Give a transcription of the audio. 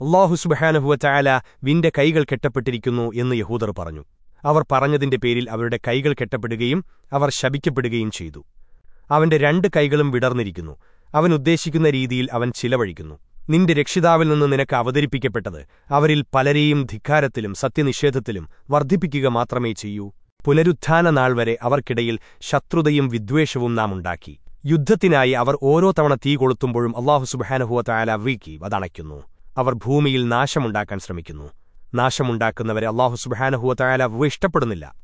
അള്ളാഹു സുബഹാനഹുവ ചായാല വിന്റെ കൈകൾ കെട്ടപ്പെട്ടിരിക്കുന്നു എന്ന് യഹൂദർ പറഞ്ഞു. അവർ പറഞ്ഞതിന്റെ പേരിൽ അവരുടെ കൈകൾ കെട്ടപ്പെടുകയും അവർ ശപിക്കപ്പെടുകയും ചെയ്തു. അവന്റെ രണ്ട് കൈകളും വിടർന്നിരിക്കുന്നു. അവൻ ഉദ്ദേശിക്കുന്ന രീതിയിൽ അവൻ ചിലവഴിക്കുന്നു. നിന്റെ രക്ഷിതാവിൽ നിന്ന് നിനക്ക് അവതരിപ്പിക്കപ്പെട്ടത് അവരിൽ പലരെയും ധിക്കാരത്തിലും സത്യനിഷേധത്തിലും വർദ്ധിപ്പിക്കുക മാത്രമേ ചെയ്യൂ. പുനരുത്ഥാന നാൾ വരെ അവർക്കിടയിൽ ശത്രുതയും വിദ്വേഷവും നാം ഉണ്ടാക്കി. യുദ്ധത്തിനായി അവർ ഓരോ തവണ തീ കൊളുത്തുമ്പോഴും അള്ളാഹു സുബാനഹുവ വീക്കി അതണയ്ക്കുന്നു. അവർ ഭൂമിയിൽ നാശമുണ്ടാക്കാൻ ശ്രമിക്കുന്നു. നാശമുണ്ടാക്കുന്നവരെ അള്ളാഹു സുബാനഹുവ തയാല ഇഷ്ടപ്പെടുന്നില്ല.